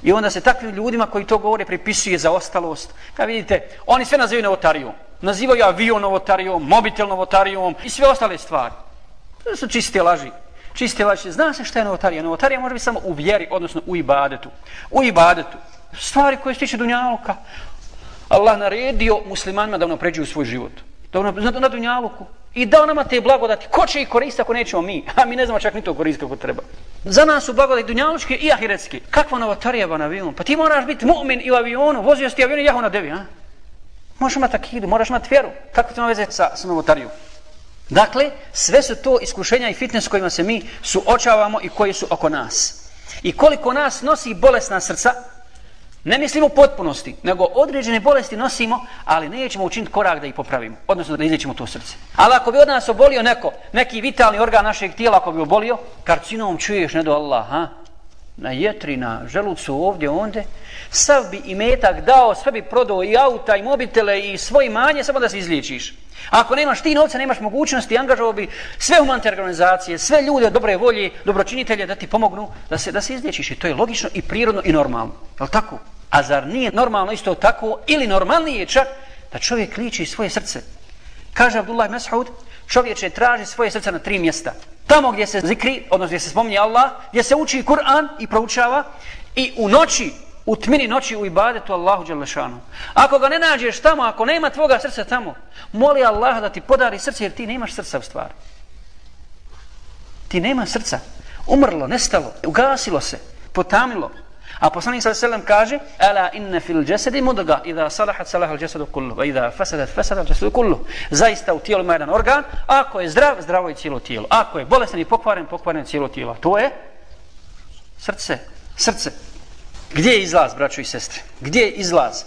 I onda se takvim ljudima koji to govore pripisuje za ostalost. Kad vidite, oni sve nazivaju novotarijom. Nazivaju avion novotarijom, mobitel novotarijom i sve ostale stvari. To su čiste laži. Čiste laži. Zna se šta je novotarija. Novotarija može biti samo u vjeri, odnosno u ibadetu. U ibadetu. Stvari koje se tiče dunjaluka. Allah naredio muslimanima da unapređuju svoj život. Da unapređuju na dunjaluku. I dao nama te blagodati. Ko će ih koristiti ako nećemo mi? A mi ne znamo čak ni to koristiti kako treba. Za nas su blagodati dunjalučki i ahiretski. Kakva novotarija na avion? Pa ti moraš biti mu'min i u avionu. Vozio si ti avion i jahu na devi. A? Možeš imati akidu, moraš imati vjeru. Kako ti ima veze sa, sa novotarijom? Dakle, sve su to iskušenja i fitness kojima se mi suočavamo i koji su oko nas. I koliko nas nosi bolesna srca, Ne mislimo potpunosti, nego određene bolesti nosimo, ali nećemo učiniti korak da ih popravimo, odnosno da izličimo to srce. Ali ako bi od nas obolio neko, neki vitalni organ našeg tijela, ako bi obolio, karcinom čuješ ne do Allah, ha? Na jetri, na želucu, ovdje, onde, sav bi i metak dao, sve bi prodao i auta, i mobitele, i svoje manje, samo da se izliječiš. A ako nemaš ti novca, nemaš mogućnosti, angažovao bi sve humanitarne organizacije, sve ljude od dobre volje, dobročinitelje da ti pomognu da se, da se izliječiš. I to je logično i prirodno i normalno. Je tako? A zar nije normalno isto tako, ili normalnije čak, da čovjek liči svoje srce? Kaže Abdullah Mas'ud, čovječe traži svoje srce na tri mjesta. Tamo gdje se zikri, odnosno gdje se spominje Allah, gdje se uči Kur'an i proučava, i u noći, u tmini noći u ibadetu Allahu Đelešanu. Ako ga ne nađeš tamo, ako nema tvoga srca tamo, moli Allah da ti podari srce, jer ti nemaš srca u stvari. Ti nema srca. Umrlo, nestalo, ugasilo se, potamilo. A poslanik sallallahu alejhi ve sellem kaže: "Ala inna fil jasadi mudga, idha salahat salaha al jasadu kullu, wa idha fasadat fasada al jasadu kullu." Zaista u tijelu ima jedan organ, ako je zdrav, zdravo je cijelo tijelo. Ako je bolestan i pokvaren, pokvaren cijelo tijelo. To je srce, srce. Gdje je izlaz, braćo i sestre? Gdje je izlaz?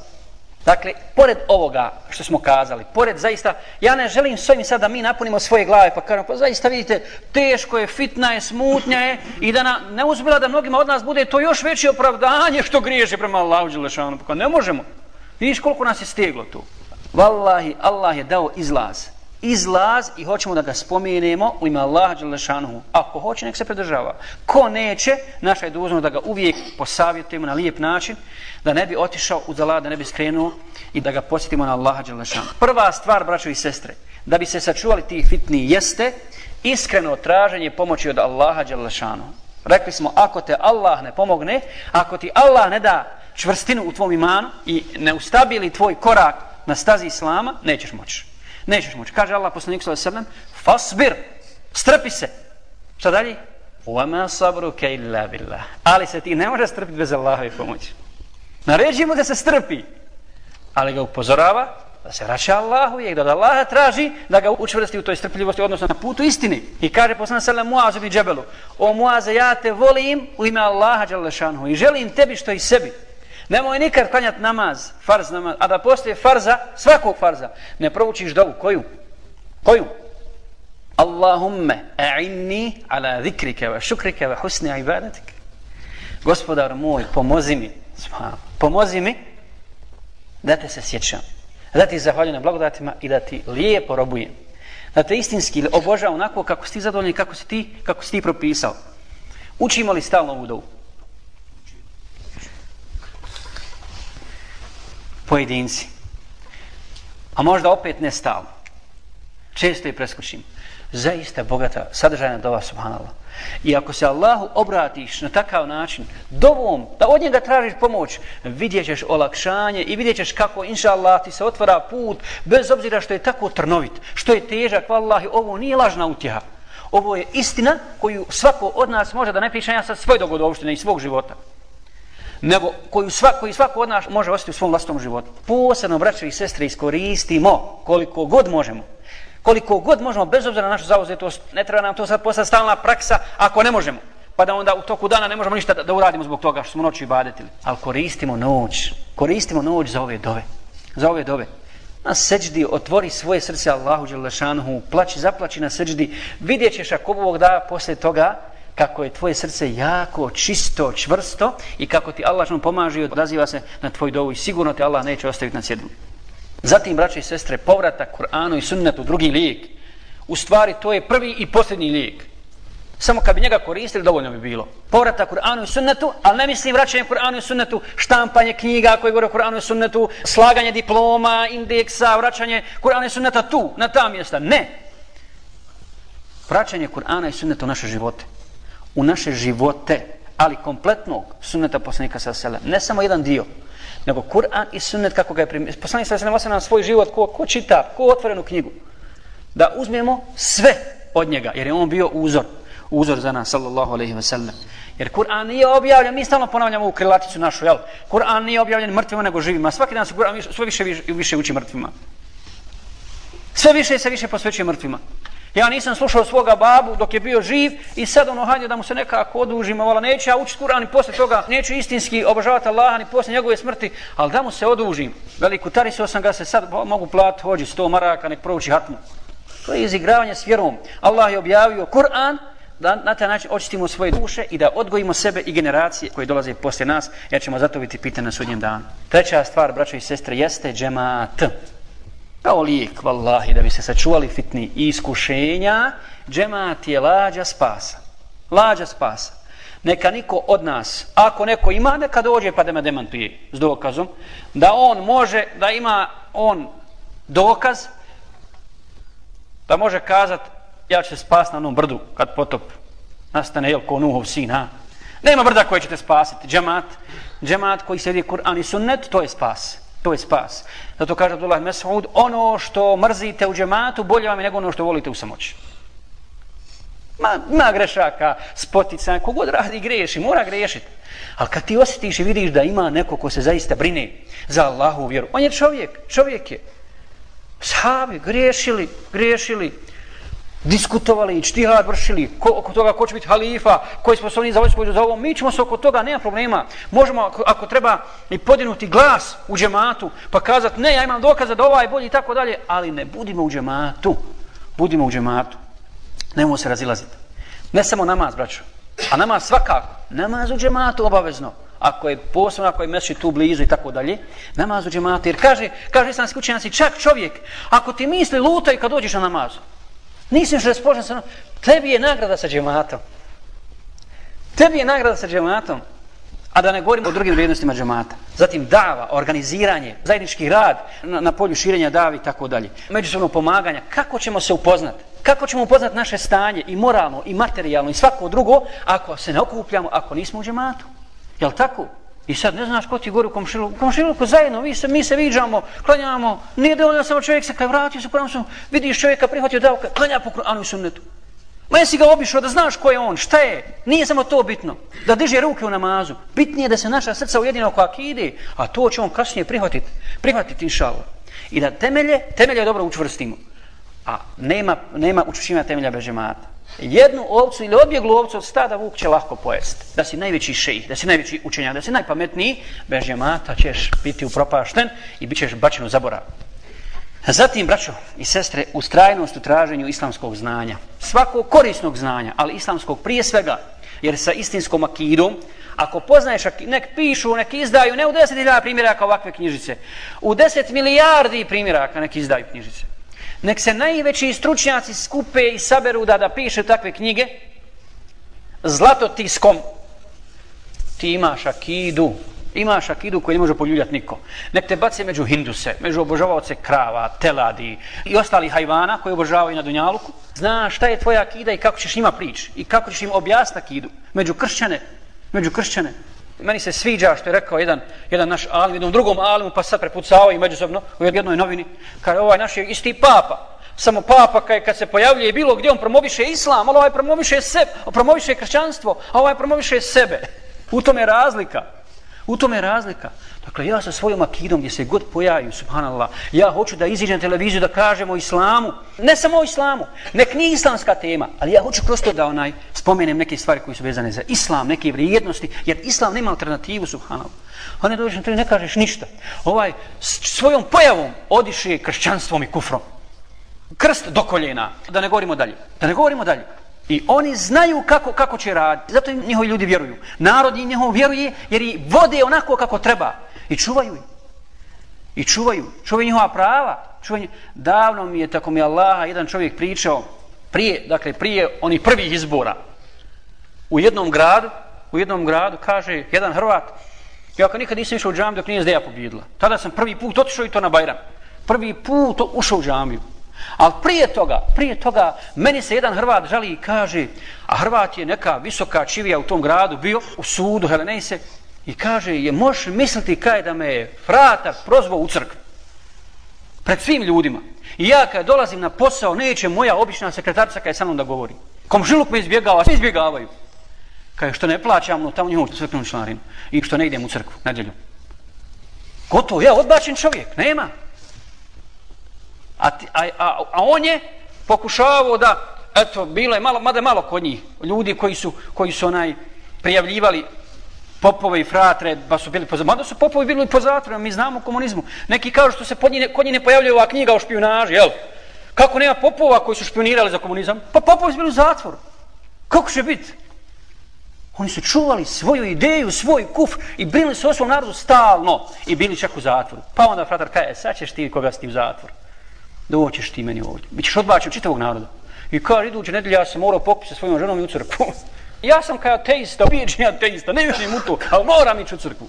Dakle, pored ovoga što smo kazali, pored zaista, ja ne želim s ovim sad da mi napunimo svoje glave, pa kažemo, pa zaista vidite, teško je, fitna je, smutnja je, i da na, ne uzbila da mnogima od nas bude to još veće opravdanje što griješe prema Allahu Đelešanu, pa ne možemo. Vidiš koliko nas je steglo tu. Wallahi, Allah je dao izlaz izlaz i hoćemo da ga spomenemo u ime Allaha Đelešanuhu. Ako hoće, nek se pridržava. Ko neće, naša je dužnost da ga uvijek posavjetujemo na lijep način, da ne bi otišao u zalad, da ne bi skrenuo i da ga posjetimo na Allaha Đelešanuhu. Prva stvar, braćo i sestre, da bi se sačuvali ti fitni jeste iskreno traženje pomoći od Allaha Đelešanuhu. Rekli smo, ako te Allah ne pomogne, ako ti Allah ne da čvrstinu u tvom imanu i ne ustabili tvoj korak na stazi Islama, nećeš moći. Nećeš moći. Kaže Allah poslanik sallallahu alejhi ve sellem: "Fasbir." Strpi se. Šta dalje? "Wa sabruka illa billah." Ali se ti ne može strpiti bez Allahove pomoći. Naređimo da se strpi. Ali ga upozorava da se vraća Allahu i da od Allaha traži da ga učvrsti u toj strpljivosti odnosno na putu istine. I kaže poslan sallam alejhi ve sellem Muazu Džebelu: "O Muaze, ja te volim u ime Allaha dželle i želim tebi što i sebi." Nemoj nikad klanjati namaz, farz namaz, a da poslije farza, svakog farza, ne proučiš dovu. Koju? Koju? Allahumme a'inni ala zikrike wa šukrike wa husni ibadatik. Gospodar moj, pomozi mi, pomozi mi da te se sjećam, da ti zahvaljujem na blagodatima i da ti lijepo robujem. Da te istinski obožavam onako kako si ti zadovoljen, kako si ti, kako si ti propisao. Učimo li stalno ovu dovu? Pojedinci. A možda opet ne stalno. Često i preskočim. Zaista bogata sadržajna dova subhanallah. I ako se Allahu obratiš na takav način, dovom, da od njega tražiš pomoć, vidjet ćeš olakšanje i vidjet ćeš kako, inša Allah, ti se otvara put, bez obzira što je tako trnovit, što je težak, vallahi, ovo nije lažna utjeha. Ovo je istina koju svako od nas može da ne piše ja sa svoj dogodovštine i svog života nego koju svako, koji svako od nas može osjetiti u svom vlastnom životu. Posebno, braće i sestre, iskoristimo koliko god možemo. Koliko god možemo, bez obzira na našu zauzetost, ne treba nam to sad postati stalna praksa ako ne možemo. Pa da onda u toku dana ne možemo ništa da, da uradimo zbog toga što smo noći ibadetili. Ali koristimo noć. Koristimo noć za ove dove. Za ove dove. Na seđdi otvori svoje srce Allahu Đelešanuhu, plaći, zaplaći na seđdi. Vidjet ćeš ako Bog da posle toga kako je tvoje srce jako, čisto, čvrsto i kako ti Allah što pomaže i odaziva se na tvoj dovu i sigurno te Allah neće ostaviti na sjedinu. Zatim, braće i sestre, povratak Kur'anu i sunnetu, drugi lijek. U stvari, to je prvi i posljednji lijek. Samo kad bi njega koristili, dovoljno bi bilo. Povratak Kur'anu i sunnetu, ali ne mislim vraćanje Kur'anu i sunnetu, štampanje knjiga koje govore o Kur'anu i sunnetu, slaganje diploma, indeksa, vraćanje Kur'anu i sunneta tu, na ta mjesta. Ne. Vraćanje Kur'ana i sunneta u naše živote u naše živote, ali kompletnog sunneta poslanika sa sele. Ne samo jedan dio, nego Kur'an i sunnet kako ga je primio. Poslanik sa sele na svoj život, ko, ko čita, ko otvorenu knjigu. Da uzmemo sve od njega, jer je on bio uzor. Uzor za nas, sallallahu alaihi ve sallam. Jer Kur'an nije objavljen, mi stalno ponavljamo u krilaticu našu, jel? Kur'an nije objavljen mrtvima nego živima. Svaki dan se Kur'an sve više, više, više uči mrtvima. Sve više se više posvećuje mrtvima. Ja nisam slušao svoga babu dok je bio živ i sad ono hajde da mu se nekako odužim, vala neće ja učiti Kur'an i posle toga neću istinski obožavati Allaha ni posle njegove smrti, ali da mu se odužim. Veliku tarisio sam ga se sad mogu plati, hođi sto maraka, nek prouči hatmu. To je izigravanje s vjerom. Allah je objavio Kur'an da na taj način očistimo svoje duše i da odgojimo sebe i generacije koje dolaze poslije nas, jer ćemo zato biti pitani na sudnjem danu. Treća stvar, braćo i sestre, jeste džemat. Kao lijek, vallahi, da bi se sačuvali fitni iskušenja, džemat je lađa spasa. Lađa spasa. Neka niko od nas, ako neko ima, neka dođe pa da me demantuje s dokazom, da on može, da ima on dokaz, da može kazat, ja ću se spas na onom brdu kad potop nastane, jel, ko Nuhov sin, ha? Nema brda koje ćete spasiti, džemat, džemat koji sredi Kur'an i sunnet, to je spas. To je spas. Zato kaže Abdullah Mes'ud, ono što mrzite u džematu, bolje vam je nego ono što volite u samoći. Ma, ma grešaka, spotica, kogod radi greši, mora grešiti. Ali kad ti osjetiš i vidiš da ima neko ko se zaista brine za Allahu vjeru, on je čovjek, čovjek je. Sahabi, grešili, grešili, diskutovali, čtihad vršili, ko, oko toga ko će biti halifa, koji smo sposobni za vojsku za ovo, mi ćemo se oko toga, nema problema. Možemo, ako, ako treba, i podinuti glas u džematu, pa kazati, ne, ja imam dokaza da ovaj je bolji i tako dalje, ali ne budimo u džematu. Budimo u džematu. Nemojmo se razilaziti. Ne samo namaz, braćo, a namaz svakako. Namaz u džematu obavezno ako je posebno, ako je meši tu blizu i tako dalje, namaz u džematu. Jer kaže, kaže islamski učenjaci, čak čovjek, ako ti misli lutaj kad dođeš na namazu, nisi još raspoložen sa tebi je nagrada sa džematom. Tebi je nagrada sa džematom. A da ne govorimo o drugim vrijednostima džemata. Zatim dava, organiziranje, zajednički rad na, na polju širenja davi i tako dalje. Međusobno pomaganja. Kako ćemo se upoznati? Kako ćemo upoznati naše stanje i moralno i materijalno i svako drugo ako se ne okupljamo, ako nismo u džematu? Jel tako? I sad ne znaš ko ti gori u komšiluku. Komšiluku zajedno, vi se, mi se viđamo, klanjamo. Nije dovoljno samo čovjek se kad vratio se kuram sam, vidiš čovjeka prihvatio da klanja po Kur'anu i sunnetu. Ma jesi ga obišao da znaš ko je on, šta je? Nije samo to bitno. Da diže ruke u namazu. Bitnije da se naša srca ujedina oko akide, a to će on kasnije prihvatiti. Prihvatiti inšalo. I da temelje, temelje dobro učvrstimo. A nema, nema učvršćivanja temelja bez žemata jednu ovcu ili objeglu ovcu od stada vuk će lahko pojesti. Da si najveći šejih, da si najveći učenjak, da si najpametniji, bez džemata ćeš biti upropašten i bit ćeš bačen u zaborav. Zatim, braćo i sestre, ustrajnost u traženju islamskog znanja. Svakog korisnog znanja, ali islamskog prije svega, jer sa istinskom akidom, ako poznaješ, nek pišu, nek izdaju, ne u deset hiljada primjeraka ovakve knjižice, u deset milijardi primjeraka nek izdaju knjižice nek se najveći stručnjaci skupe i saberu da da piše takve knjige zlatotiskom. Ti imaš akidu imaš akidu koju ne može poljuljati niko. Nek te bace među hinduse među obožavaoce krava, teladi i ostali hajvana koji obožavaju na Dunjaluku. Znaš šta je tvoja akida i kako ćeš njima prići i kako ćeš im objasniti akidu? Među kršćane među kršćane meni se sviđa što je rekao jedan, jedan naš alim, jednom drugom alimu, pa sad prepucao i međusobno u jednoj novini, Kaže, ovaj naš je isti papa, samo papa kad, kad se pojavljuje bilo gdje on promoviše islam, ali ovaj promoviše sebe, promoviše kršćanstvo, a ovaj promoviše sebe. U tome je razlika. U tome je razlika. Dakle, ja sa svojom akidom gdje se god pojavim, subhanallah, ja hoću da iziđem televiziju da kažem o islamu. Ne samo o islamu, nek nije islamska tema, ali ja hoću kroz to da onaj spomenem neke stvari koje su vezane za islam, neke vrijednosti, jer islam nema alternativu, subhanallah. A ne dođeš na ne kažeš ništa. Ovaj, svojom pojavom odiše kršćanstvom i kufrom. Krst do koljena. Da ne govorimo dalje. Da ne govorimo dalje. I oni znaju kako, kako će raditi. Zato im njihovi ljudi vjeruju. Narod im njihov vjeruje jer i vode onako kako treba. I čuvaju I čuvaju. Čuvaju njihova prava. Čuvaju. Davno mi je, tako mi Allaha, jedan čovjek pričao prije, dakle, prije onih prvih izbora. U jednom gradu, u jednom gradu, kaže jedan Hrvat, ja ako nikad nisam išao u džamiju dok nije zdeja pobjedila. Tada sam prvi put otišao i to na Bajram. Prvi put ušao u džamiju. Ali prije toga, prije toga, meni se jedan Hrvat žali i kaže, a Hrvat je neka visoka čivija u tom gradu bio, u sudu Helenejse, i kaže, je moš misliti kaj da me je fratar prozvao u crkvu. Pred svim ljudima. I ja kad dolazim na posao, neće moja obična sekretarca kaj sa mnom da govori. Komšiluk me izbjegava, svi izbjegavaju. Kaj što ne plaćam, no tamo njihovu crkvenu članarinu. I što ne idem u crkvu, nedjelju. Gotovo, ja odbačen čovjek, nema. A, a, a, a on je pokušavao da, eto, bilo je malo, mada malo kod njih, ljudi koji su, koji su onaj, prijavljivali popove i fratre, pa su bili po zatvoru. Mada su popovi bili po zatvoru, mi znamo komunizmu. Neki kažu što se njih, kod njih ne pojavljuje ova knjiga o špionaži, jel? Kako nema popova koji su špionirali za komunizam? Pa popovi su bili u zatvoru. Kako će biti? Oni su čuvali svoju ideju, svoj kuf i brinuli se o svom narodu stalno i bili čak u zatvoru. Pa onda fratar kaže, e, sad ćeš ti koga si ti u zatvor. Doćeš ti meni ovdje. Bićeš odbačen čitavog naroda. I kaže, iduće nedelje ja sam morao pokupiti sa svojom ženom i u crkvu. ja sam kao ateista, ubijeđen ateista, ne vjerujem u to, ali moram ići u crkvu.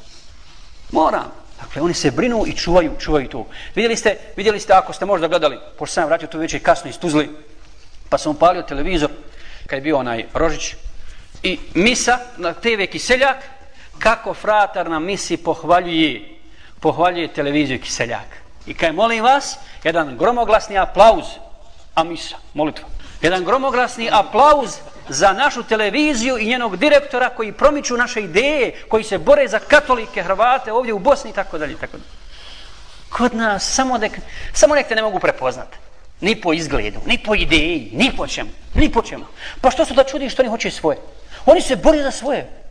Moram. Dakle, oni se brinu i čuvaju, čuvaju to. Vidjeli ste, vidjeli ste ako ste možda gledali, pošto sam vratio to večer kasno iz Tuzli, pa sam upalio televizor, kad je bio onaj Rožić, i misa na TV Kiseljak, kako fratar na misi pohvaljuje, pohvaljuje televiziju Kiseljak. I kaj molim vas, jedan gromoglasni aplauz, a misa, molitva. Jedan gromoglasni aplauz za našu televiziju i njenog direktora koji promiču naše ideje, koji se bore za katolike Hrvate ovdje u Bosni i tako dalje. Tako dalje. Kod nas samo, dek, samo nek te ne mogu prepoznati. Ni po izgledu, ni po ideji, ni po čemu, ni po čemu. Pa što su da čudi što oni hoće svoje? Oni se bore za svoje.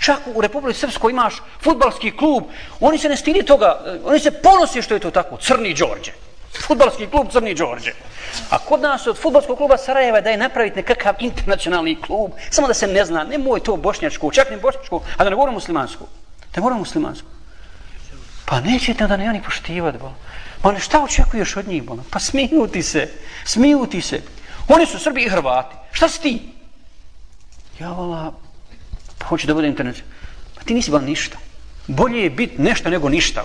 Čak u Republike Srpskoj imaš futbalski klub, oni se ne stidi toga, eh, oni se ponose što je to tako, Crni Đorđe. Futbalski klub Crni Đorđe. A kod nas od futbalskog kluba Sarajeva da je napraviti nekakav internacionalni klub, samo da se ne zna, ne moj to bošnjačko, čak ne bošnjačko, a da ne govorim muslimansku. Da govorim muslimansku. Pa nećete da ne oni poštivati, bo. Pa ne šta očekuješ od njih, bo? Pa smiju ti se, smiju ti se. Oni su Srbi i Hrvati. Šta si ti? Ja vala, hoću da bude internet. Pa ti nisi bol ništa. Bolje je biti nešto nego ništa.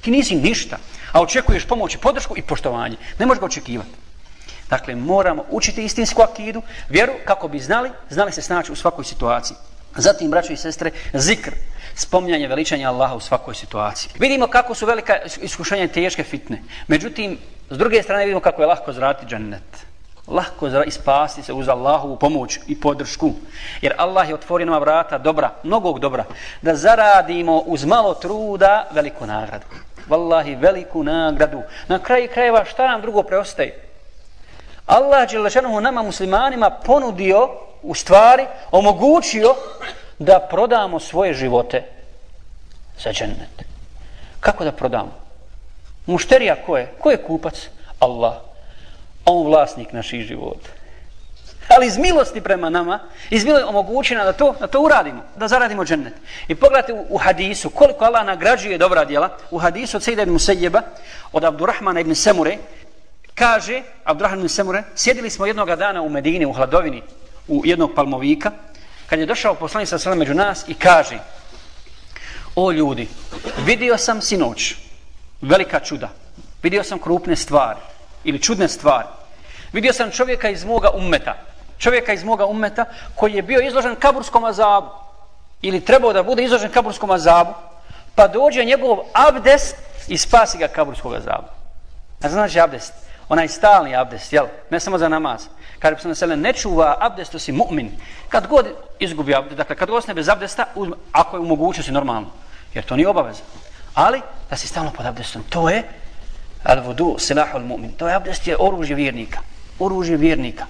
Ti nisi ništa a očekuješ pomoć i podršku i poštovanje. Ne možeš ga očekivati. Dakle, moramo učiti istinsku akidu, vjeru, kako bi znali, znali se snaći u svakoj situaciji. Zatim, braćo i sestre, zikr, spominjanje veličanja Allaha u svakoj situaciji. Vidimo kako su velika iskušenja i teške fitne. Međutim, s druge strane vidimo kako je lahko zrati džennet. Lahko ispasti se uz Allahovu pomoć i podršku. Jer Allah je otvorio nama vrata dobra, mnogog dobra, da zaradimo uz malo truda veliku nagradu vallahi veliku nagradu. Na kraju krajeva šta nam drugo preostaje? Allah je lešanohu nama muslimanima ponudio, u stvari, omogućio da prodamo svoje živote za džennet. Kako da prodamo? Mušterija ko je? Ko je kupac? Allah. On vlasnik naših života ali iz milosti prema nama, iz milosti omogućena da to, da to uradimo, da zaradimo džennet. I pogledajte u, u hadisu, koliko Allah nagrađuje dobra djela, u hadisu od Sejda ibn Musejjeba, od Abdurrahmana ibn Semure, kaže, Abdurrahman ibn Semure, sjedili smo jednoga dana u Medini, u hladovini, u jednog palmovika, kad je došao poslanik sa među nas i kaže, o ljudi, vidio sam sinoć, velika čuda, vidio sam krupne stvari, ili čudne stvari, vidio sam čovjeka iz moga ummeta, čovjeka iz moga ummeta koji je bio izložen kaburskom azabu ili trebao da bude izložen kaburskom azabu pa dođe njegov abdest i spasi ga kaburskog azabu. A znači abdest? Onaj stalni abdest, jel? Ne samo za namaz. Kad bi se nasele ne čuva abdest, to si mu'min. Kad god izgubi abdest, dakle kad god bez abdesta, uzme, ako je u si normalno. Jer to nije obaveza. Ali da si stalno pod abdestom, to je al vudu silahul mu'min. To je abdest je oružje vjernika. Oružje vjernika.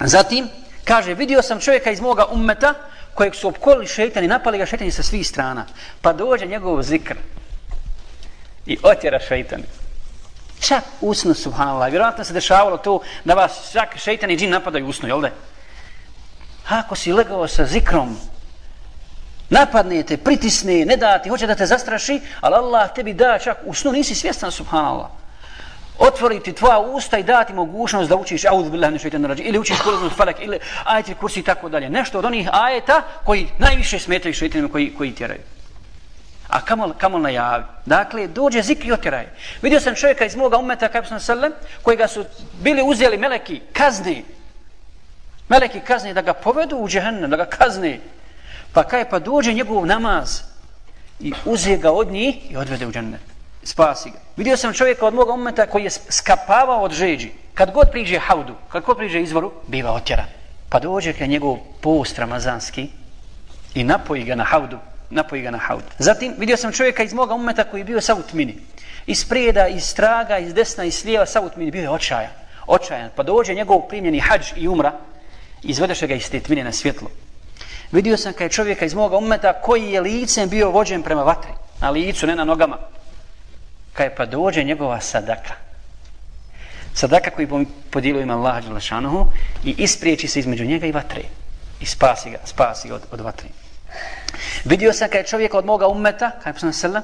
Zatim, kaže, vidio sam čovjeka iz moga ummeta, kojeg su opkolili šeitani, napali ga šeitani sa svih strana. Pa dođe njegov zikr i otjera šeitani. Čak usno, subhanallah. Vjerojatno se dešavalo to da vas čak šeitani i džin napadaju usno, jel da? Ako si legao sa zikrom, napadne te, pritisne, ne da ti, hoće da te zastraši, ali Allah tebi da čak usno, nisi svjestan, subhanallah otvoriti tvoja usta i dati mogućnost da učiš auzu billahi min shaitanir rajim ili učiš kuran falak ili ajet kursi i tako dalje. Nešto od onih ajeta koji najviše smetaju šejtanima koji koji tjeraju. A kamol, kamol najavi. Dakle dođe zikri otjeraj vidio sam čovjeka iz moga ummeta kako sam sallam koji ga su bili uzeli meleki kazni meleki kazni da ga povedu u džehennem da ga kazni pa kaj pa dođe njegov namaz i uze ga od njih i odvede u džennet spasi ga. Vidio sam čovjeka od moga umeta koji je skapavao od žeđi. Kad god priđe haudu, kad god priđe izvoru, biva otjeran. Pa dođe ka njegov post ramazanski i napoji ga na haudu. Napoji ga na haudu. Zatim vidio sam čovjeka iz moga umeta koji je bio sa utmini. Iz prijeda, iz straga, iz desna, iz slijeva, sa utmini. Bio je očajan. Očajan. Pa dođe njegov primljeni hađ i umra. Izvedeše ga iz te tmine na svjetlo. Vidio sam kaj čovjeka iz moga umeta koji je licem bio vođen prema vatri. Na licu, ne na nogama kaj pa dođe njegova sadaka. sadaka koji podijelio ima Allah Đelešanuhu i ispriječi se između njega i vatre. I spasi ga, spasi ga od, od vatre. Vidio sam kaj čovjek od moga ummeta, kaj je poslana sallam,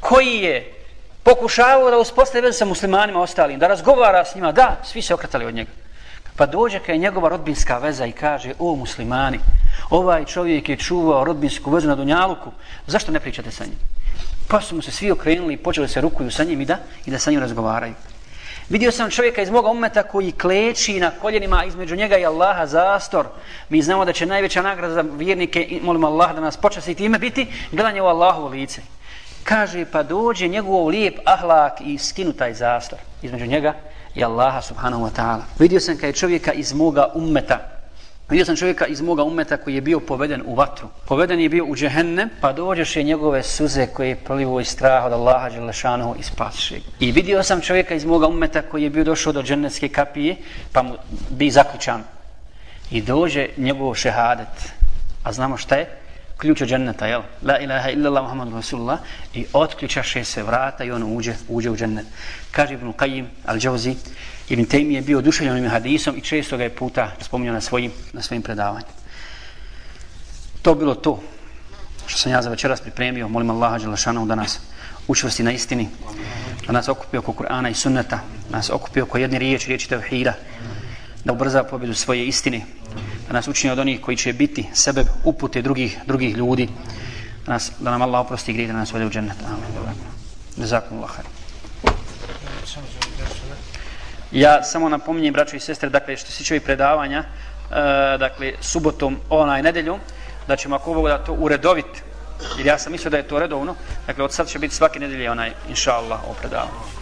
koji je pokušavao da uspostavi vezu sa muslimanima ostalim, da razgovara s njima, da, svi se okretali od njega. Pa dođe kaj je njegova rodbinska veza i kaže, o muslimani, ovaj čovjek je čuvao rodbinsku vezu na Dunjaluku, zašto ne pričate sa njim? Pa su mu se svi okrenuli i počeli se rukuju sa njim i da, i da sa njim razgovaraju. Vidio sam čovjeka iz moga umeta koji kleči na koljenima između njega i Allaha zastor. Mi znamo da će najveća nagrada za vjernike, molimo Allah da nas počasti time biti, gledanje u Allahovo lice. Kaže, pa dođe njegov lijep ahlak i skinu taj zastor između njega i Allaha subhanahu wa ta'ala. Vidio sam kaj čovjeka iz moga ummeta, Vidio sam čovjeka iz moga umeta koji je bio poveden u vatru. Poveden je bio u džehennem, pa dođeše njegove suze koje je prolivo iz straha od Allaha Đelešanohu i spasiše I vidio sam čovjeka iz moga umeta koji je bio došao do džennetske kapije, pa mu bi zaključan. I dođe njegov šehadet. A znamo šta je? Ključ od dženneta, jel? La ilaha illallah Muhammad Rasulullah. I otključaše se vrata i on uđe, uđe u džennet. Kaže Ibn Qajim al-đavzi, Ibn Taymi je bio oduševljen ovim hadisom i često ga je puta spominjao na svojim, na svojim predavanjima. To bilo to što sam ja za večeras pripremio. Molim Allaha Đelešanu da nas učvrsti na istini, da nas okupi oko Kur'ana i sunneta, da nas okupi oko jedne riječi, riječi Tevhida, da ubrza pobjedu svoje istine, da nas učini od onih koji će biti sebe upute drugih, drugih ljudi, da, nas, da nam Allah oprosti grije, da nas vode u džennet. Amin. Zakum Allah. Ja samo napominjem, braćo i sestre, dakle, što se će ovih predavanja, e, dakle, subotom, onaj nedeljom, da ćemo ako ovo da to uredovit, jer ja sam mislio da je to redovno, dakle, od sad će biti svake nedelje onaj, inša Allah, ovo predavanje.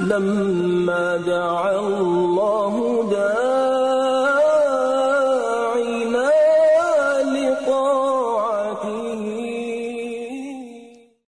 لما دعا الله داء